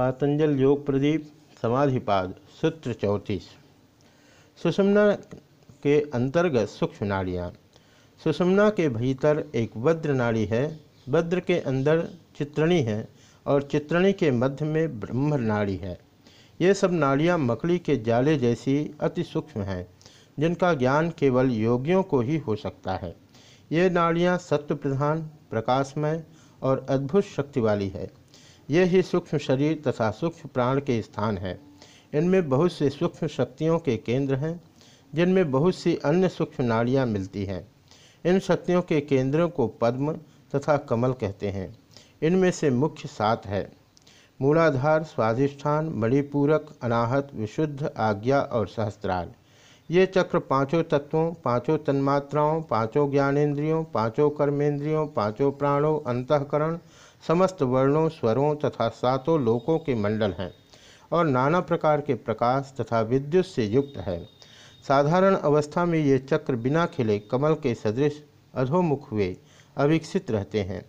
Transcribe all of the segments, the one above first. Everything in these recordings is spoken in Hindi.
पातंजल योग प्रदीप, समाधिपाद, सूत्र चौंतीस। सुषमना के अंतर्गत सूक्ष्म नाड़ियाँ। सुषमना के भीतर एक वज्र नाड़ी है। वज्र के अंदर चित्रणी है और चित्रणी के मध्य में ब्रह्म नाड़ी है। ये सब नाड़ियाँ मकड़ी के जाले जैसी अति सूक्ष्म हैं, जिनका ज्ञान केवल योगियों को ही हो सकता है। ये नाड़ियाँ सत्व प्रधान, प्रकाशमय और अद्भुत शक्ति वाली है। ये ही सूक्ष्म शरीर तथा सूक्ष्म प्राण के स्थान हैं। इनमें बहुत से सूक्ष्म शक्तियों के केंद्र हैं, जिनमें बहुत सी अन्य सूक्ष्म नाड़ियाँ मिलती हैं। इन शक्तियों के केंद्रों को पद्म तथा कमल कहते हैं। इनमें से मुख्य सात है। मूलाधार, स्वाधिष्ठान, मणिपूरक, अनाहत, विशुद्ध, आज्ञा और सहस्त्राल ये चक्र पाँचों तत्वों, पाँचों तन्मात्राओं, पाँचों ज्ञानेन्द्रियों, पाँचों कर्मेंद्रियों, पाँचों प्राणों, अंतकरण समस्त वर्णों, स्वरों तथा सातों लोकों के मंडल हैं और नाना प्रकार के प्रकाश तथा विद्युत से युक्त है। साधारण अवस्था में ये चक्र बिना खिले कमल के सदृश, अधोमुख हुए, अविकसित रहते हैं।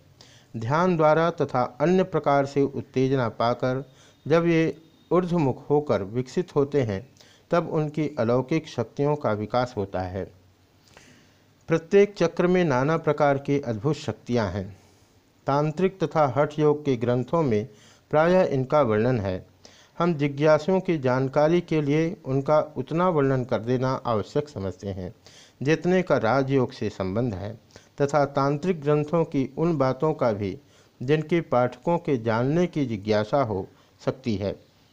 ध्यान द्वारा तथा अन्य प्रकार से उत्तेजना पाकर जब ये ऊर्ध्वमुख होकर विकसित होते हैं, तब उनकी अलौकिक शक्तियों का विकास होता है। प्रत्येक चक्र में नाना प्रकार की अद्भुत शक्तियाँ हैं। तांत्रिक तथा हठ योग के ग्रंथों में प्रायः इनका वर्णन है। हम जिज्ञासुओं की जानकारी के लिए उनका उतना वर्णन कर देना आवश्यक समझते हैं, जितने का राजयोग से संबंध है, तथा तांत्रिक ग्रंथों की उन बातों का भी, जिनके पाठकों के जानने की जिज्ञासा हो सकती है,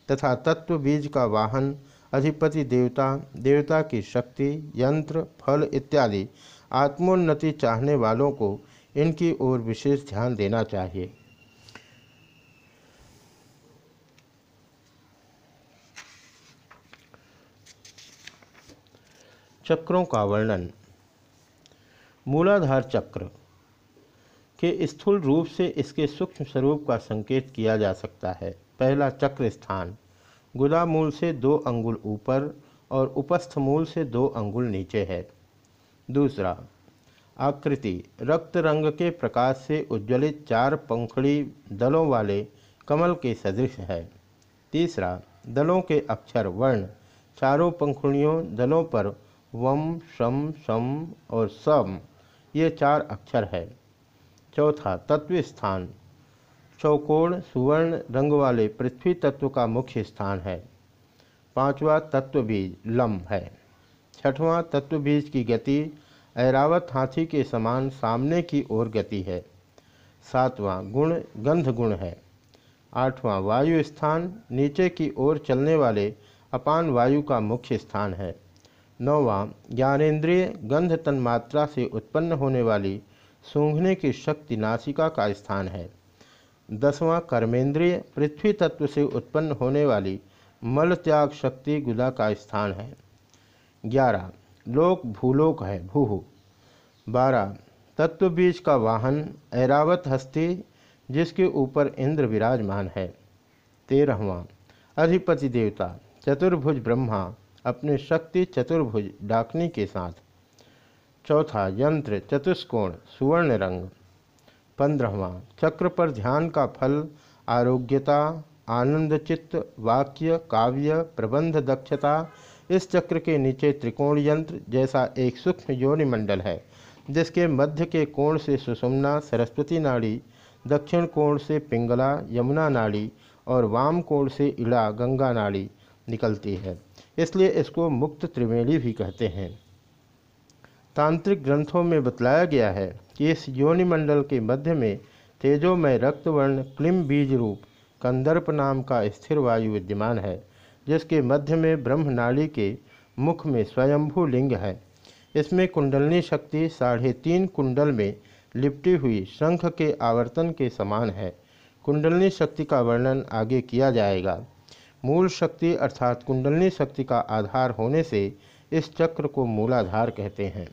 तथा तत्व बीज का वाहन, अधिपति देवता देवता की शक्ति, यंत्र, फल इत्यादि आत्मोन्नति चाहने वालों को इनकी ओर विशेष ध्यान देना चाहिए। चक्रों का वर्णन। मूलाधार चक्र के स्थूल रूप से इसके सूक्ष्म स्वरूप का संकेत किया जा सकता है। पहला चक्र स्थान गुदा मूल से दो अंगुल ऊपर और उपस्थ मूल से दो अंगुल नीचे है। दूसरा आकृति रक्त रंग के प्रकाश से उज्ज्वलित चार पंखड़ी दलों वाले कमल के सदृश है। तीसरा, दलों के अक्षर वर्ण। चारों पंखुड़ियों दलों पर वम, शम सम और सम, ये चार अक्षर है। चौथा तत्व स्थान चौकोण, सुवर्ण रंग वाले पृथ्वी तत्व का मुख्य स्थान है। पांचवा तत्व बीज लम है। छठवां तत्व बीज की गति ऐरावत हाथी के समान सामने की ओर गति है। सातवां गुण गंध गुण है। आठवां वायु स्थान, नीचे की ओर चलने वाले अपान वायु का मुख्य स्थान है। नौवां, ज्ञानेन्द्रिय गंध तन्मात्रा से उत्पन्न होने वाली सूंघने की शक्ति नासिका का स्थान है। दसवां, कर्मेंद्रिय पृथ्वी तत्व से उत्पन्न होने वाली मल त्याग शक्ति गुदा का स्थान है। ग्यारह लोक भूलोक है भूह बारह तत्व बीज का वाहन, ऐरावत हस्ती, जिसके ऊपर इंद्र विराजमान है। तेरहवा, अधिपति देवता, चतुर्भुज ब्रह्मा, अपने शक्ति चतुर्भुज डाकनी के साथ। चौथा, यंत्र, चतुष्कोण, सुवर्ण रंग। पंद्रहवा, चक्र पर ध्यान का फल, आरोग्यता, आनंद चित्त, वाक्य, काव्य, प्रबंध दक्षता इस चक्र के नीचे त्रिकोण यंत्र जैसा एक सूक्ष्म योनि मंडल है, जिसके मध्य के कोण से सुषुम्ना, सरस्वती नाड़ी, दक्षिण कोण से पिंगला, यमुना नाड़ी और वाम कोण से इड़ा, गंगा नाड़ी निकलती है। इसलिए इसको मुक्त त्रिवेणी भी कहते हैं। तांत्रिक ग्रंथों में बतलाया गया है कि इस योनिमंडल के मध्य में तेजोमय रक्तवर्ण क्लिम बीज रूप कंदर्प नाम का स्थिर वायु विद्यमान है। जिसके मध्य में ब्रह्म नाड़ी के मुख में स्वयंभू लिंग है। इसमें कुंडलनी शक्ति साढ़े तीन कुंडल में लिपटी हुई शंख के आवर्तन के समान है। कुंडलनी शक्ति का वर्णन आगे किया जाएगा। मूल शक्ति अर्थात कुंडलनी शक्ति का आधार होने से इस चक्र को मूलाधार कहते हैं।